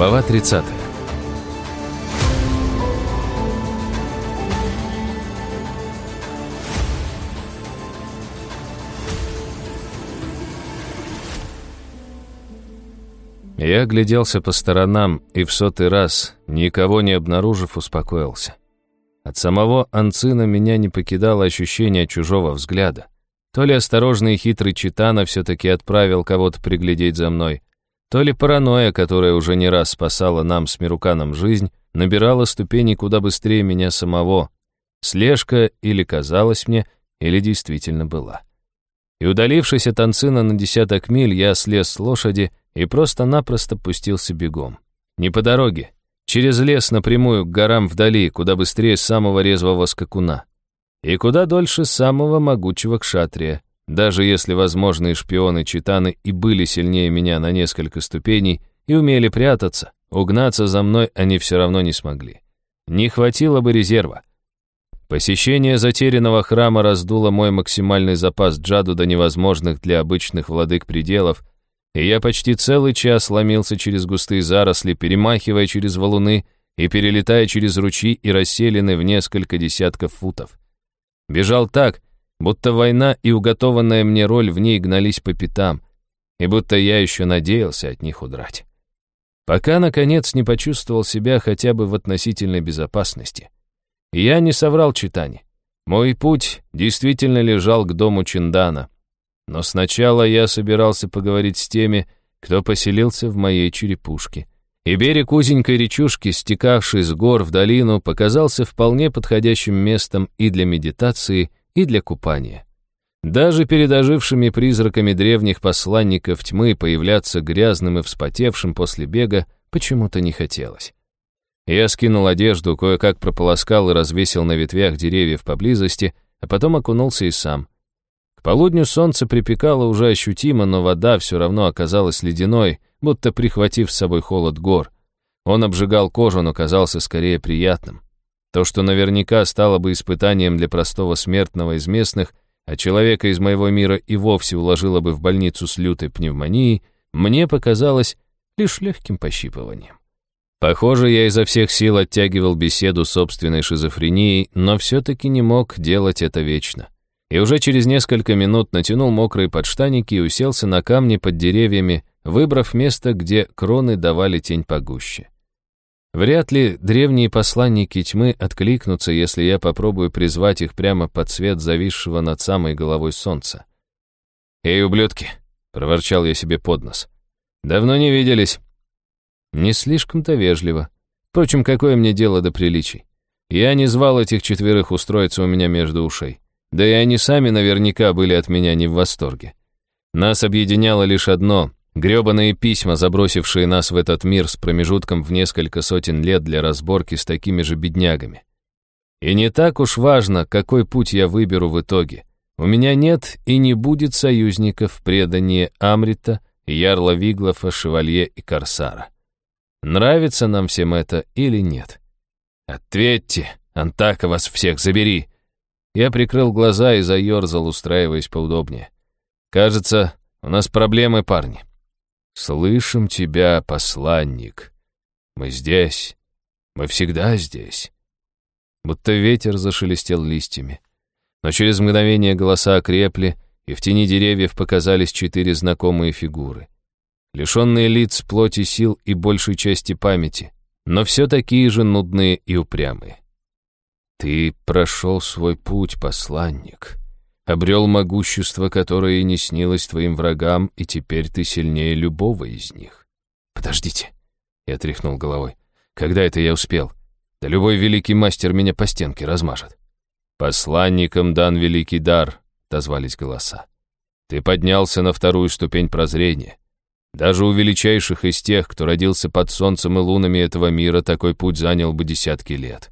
Глава 30. Я огляделся по сторонам и в сотый раз, никого не обнаружив, успокоился. От самого Анцина меня не покидало ощущение чужого взгляда. То ли осторожный и хитрый Читана все-таки отправил кого-то приглядеть за мной, то ли паранойя, которая уже не раз спасала нам с Мируканом жизнь, набирала ступени куда быстрее меня самого. Слежка или казалась мне, или действительно была. И удалившись от Анцина на десяток миль, я слез с лошади и просто-напросто пустился бегом. Не по дороге, через лес напрямую к горам вдали, куда быстрее самого резвого скакуна. И куда дольше самого могучего кшатрия, даже если возможные шпионы Читаны и были сильнее меня на несколько ступеней и умели прятаться, угнаться за мной они все равно не смогли. Не хватило бы резерва. Посещение затерянного храма раздуло мой максимальный запас джаду до невозможных для обычных владык пределов, и я почти целый час ломился через густые заросли, перемахивая через валуны и перелетая через ручьи и расселены в несколько десятков футов. Бежал так, будто война и уготованная мне роль в ней гнались по пятам, и будто я еще надеялся от них удрать. Пока, наконец, не почувствовал себя хотя бы в относительной безопасности. Я не соврал читане. Мой путь действительно лежал к дому Чиндана. Но сначала я собирался поговорить с теми, кто поселился в моей черепушке. И берег узенькой речушки, стекавший с гор в долину, показался вполне подходящим местом и для медитации, и для купания. Даже перед ожившими призраками древних посланников тьмы появляться грязным и вспотевшим после бега почему-то не хотелось. Я скинул одежду, кое-как прополоскал и развесил на ветвях деревьев поблизости, а потом окунулся и сам. К полудню солнце припекало уже ощутимо, но вода все равно оказалась ледяной, будто прихватив с собой холод гор. Он обжигал кожу, но казался скорее приятным. То, что наверняка стало бы испытанием для простого смертного из местных, а человека из моего мира и вовсе уложило бы в больницу с лютой пневмонией, мне показалось лишь легким пощипыванием. Похоже, я изо всех сил оттягивал беседу собственной шизофренией, но все-таки не мог делать это вечно. И уже через несколько минут натянул мокрые подштаники и уселся на камни под деревьями, выбрав место, где кроны давали тень погуще. Вряд ли древние посланники тьмы откликнутся, если я попробую призвать их прямо под свет зависшего над самой головой солнца. «Эй, ублюдки!» — проворчал я себе под нос. «Давно не виделись». Не слишком-то вежливо. Впрочем, какое мне дело до приличий? Я не звал этих четверых устроиться у меня между ушей. Да и они сами наверняка были от меня не в восторге. Нас объединяло лишь одно Грёбаные письма, забросившие нас в этот мир с промежутком в несколько сотен лет для разборки с такими же беднягами. И не так уж важно, какой путь я выберу в итоге. У меня нет и не будет союзников в предании Амрита, Ярла Виглофа, Шевалье и Корсара. Нравится нам всем это или нет? Ответьте, Антака вас всех забери. Я прикрыл глаза и заерзал, устраиваясь поудобнее. Кажется, у нас проблемы, парни. «Слышим тебя, посланник. Мы здесь. Мы всегда здесь». Будто ветер зашелестел листьями. Но через мгновение голоса окрепли, и в тени деревьев показались четыре знакомые фигуры. Лишенные лиц, плоти сил и большей части памяти, но все такие же нудные и упрямые. «Ты прошел свой путь, посланник», обрел могущество, которое не снилось твоим врагам, и теперь ты сильнее любого из них. Подождите, я тряхнул головой. Когда это я успел? Да любой великий мастер меня по стенке размажет. Посланникам дан великий дар, дозвались голоса. Ты поднялся на вторую ступень прозрения. Даже у величайших из тех, кто родился под солнцем и лунами этого мира, такой путь занял бы десятки лет.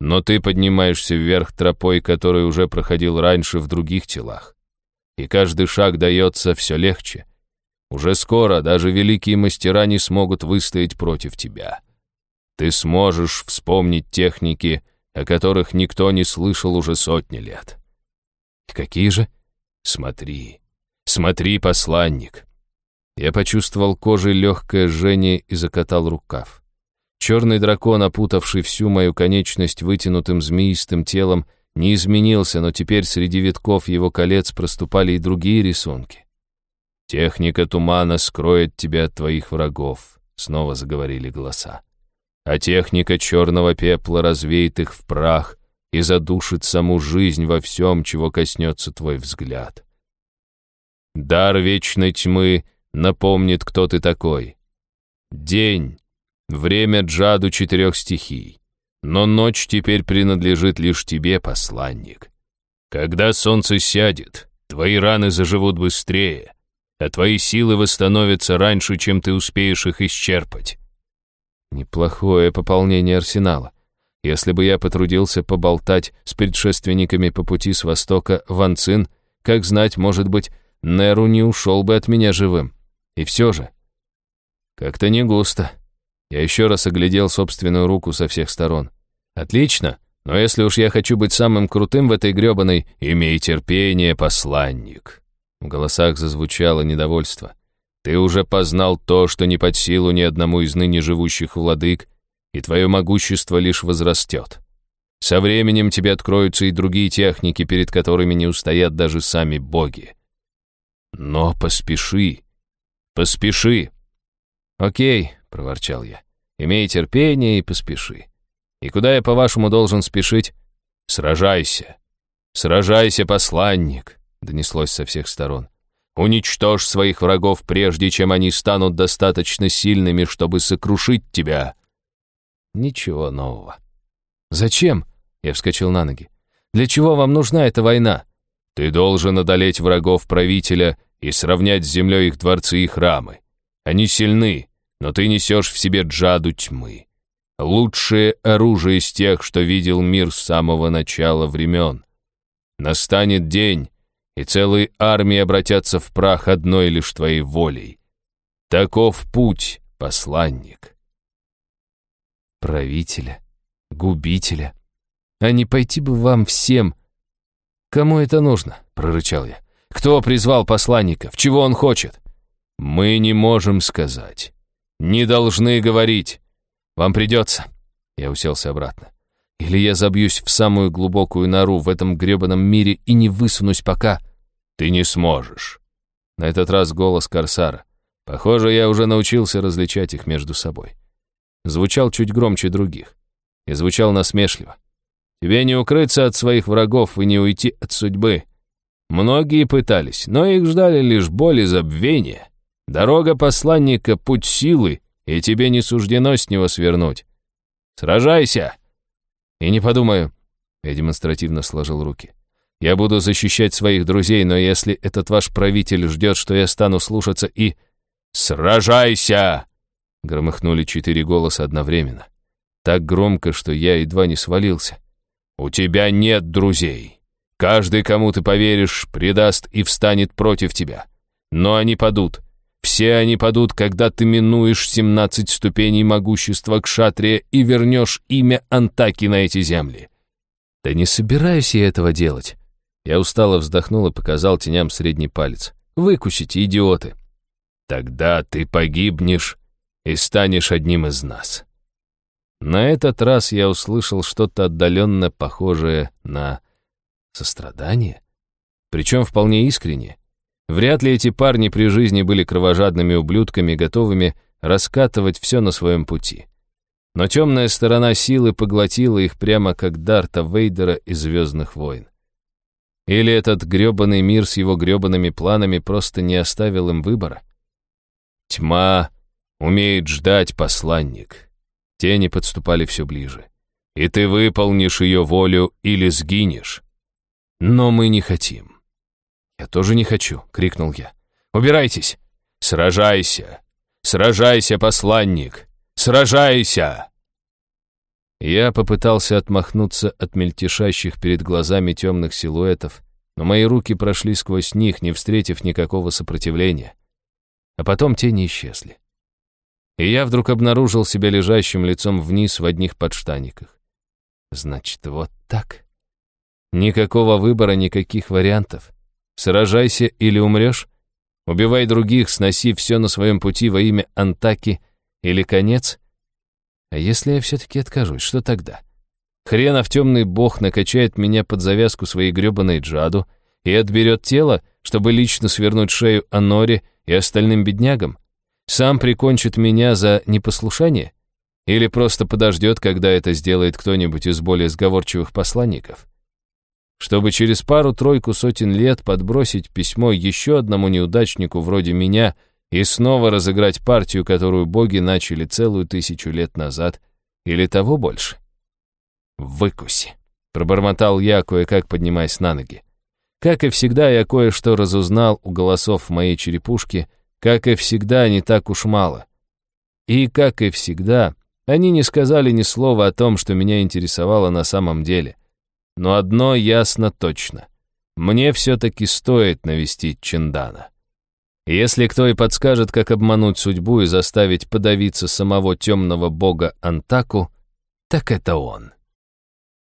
Но ты поднимаешься вверх тропой, которую уже проходил раньше в других телах. И каждый шаг дается все легче. Уже скоро даже великие мастера не смогут выстоять против тебя. Ты сможешь вспомнить техники, о которых никто не слышал уже сотни лет. Какие же? Смотри, смотри, посланник. Я почувствовал кожей легкое жжение и закатал рукав. Черный дракон, опутавший всю мою конечность вытянутым змеистым телом, не изменился, но теперь среди витков его колец проступали и другие рисунки. «Техника тумана скроет тебя от твоих врагов», — снова заговорили голоса. «А техника черного пепла развеет их в прах и задушит саму жизнь во всем, чего коснется твой взгляд. Дар вечной тьмы напомнит, кто ты такой. День — время джаду четырех стихий. Но ночь теперь принадлежит лишь тебе, посланник. Когда солнце сядет, твои раны заживут быстрее, а твои силы восстановятся раньше, чем ты успеешь их исчерпать. Неплохое пополнение арсенала. Если бы я потрудился поболтать с предшественниками по пути с востока в Анцин, как знать, может быть, Неру не ушел бы от меня живым. И все же. Как-то не густо. Я еще раз оглядел собственную руку со всех сторон. Отлично, но если уж я хочу быть самым крутым в этой грёбаной, имей терпение, посланник. В голосах зазвучало недовольство. Ты уже познал то, что не под силу ни одному из ныне живущих владык, и твое могущество лишь возрастет. Со временем тебе откроются и другие техники, перед которыми не устоят даже сами боги. Но поспеши, поспеши. Окей, — проворчал я. «Имей терпение и поспеши. И куда я, по-вашему, должен спешить? Сражайся. Сражайся, посланник!» — донеслось со всех сторон. «Уничтожь своих врагов, прежде чем они станут достаточно сильными, чтобы сокрушить тебя». Ничего нового. «Зачем?» — я вскочил на ноги. «Для чего вам нужна эта война? Ты должен одолеть врагов правителя и сравнять с землей их дворцы и храмы. Они сильны, но ты несешь в себе джаду тьмы. Лучшее оружие из тех, что видел мир с самого начала времен. Настанет день, и целые армии обратятся в прах одной лишь твоей волей. Таков путь, посланник. Правителя, губителя. А не пойти бы вам всем. Кому это нужно? Прорычал я. Кто призвал посланников? Чего он хочет? Мы не можем сказать. Не должны говорить. Вам придется. Я уселся обратно. Или я забьюсь в самую глубокую нору в этом гребаном мире и не высунусь пока. Ты не сможешь. На этот раз голос Корсара. Похоже, я уже научился различать их между собой. Звучал чуть громче других. И звучал насмешливо. Тебе не укрыться от своих врагов и не уйти от судьбы. Многие пытались, но их ждали лишь боль и забвение. Дорога посланника — путь силы, и тебе не суждено с него свернуть. Сражайся!» «И не подумаю», — я демонстративно сложил руки. «Я буду защищать своих друзей, но если этот ваш правитель ждет, что я стану слушаться и...» «Сражайся!» — громыхнули четыре голоса одновременно. Так громко, что я едва не свалился. «У тебя нет друзей. Каждый, кому ты поверишь, предаст и встанет против тебя. Но они падут, все они падут, когда ты минуешь семнадцать ступеней могущества Кшатрия и вернешь имя Антаки на эти земли. Да не собираюсь я этого делать. Я устало вздохнул и показал теням средний палец. Выкусите, идиоты. Тогда ты погибнешь и станешь одним из нас. На этот раз я услышал что-то отдаленно похожее на сострадание, причем вполне искренне. Вряд ли эти парни при жизни были кровожадными ублюдками, готовыми раскатывать все на своем пути. Но темная сторона силы поглотила их прямо как Дарта Вейдера из «Звездных войн». Или этот грёбаный мир с его грёбаными планами просто не оставил им выбора? Тьма умеет ждать, посланник. Тени подступали все ближе. И ты выполнишь ее волю или сгинешь. Но мы не хотим. «Я тоже не хочу», — крикнул я. «Убирайтесь!» «Сражайся! Сражайся, посланник! Сражайся!» Я попытался отмахнуться от мельтешащих перед глазами темных силуэтов, но мои руки прошли сквозь них, не встретив никакого сопротивления. А потом тени исчезли. И я вдруг обнаружил себя лежащим лицом вниз в одних подштаниках. Значит, вот так. Никакого выбора, никаких вариантов. Сражайся или умрешь? Убивай других, сноси все на своем пути во имя Антаки или конец? А если я все-таки откажусь, что тогда? Хренов темный бог накачает меня под завязку своей гребаной джаду и отберет тело, чтобы лично свернуть шею Аноре и остальным беднягам? Сам прикончит меня за непослушание? Или просто подождет, когда это сделает кто-нибудь из более сговорчивых посланников? Чтобы через пару-тройку сотен лет подбросить письмо еще одному неудачнику вроде меня и снова разыграть партию, которую боги начали целую тысячу лет назад, или того больше? «Выкуси», — пробормотал я, кое-как поднимаясь на ноги. Как и всегда, я кое-что разузнал у голосов в моей черепушке, как и всегда, не так уж мало. И, как и всегда, они не сказали ни слова о том, что меня интересовало на самом деле. Но одно ясно точно. Мне все-таки стоит навестить Чендана. Если кто и подскажет, как обмануть судьбу и заставить подавиться самого темного бога Антаку, так это он.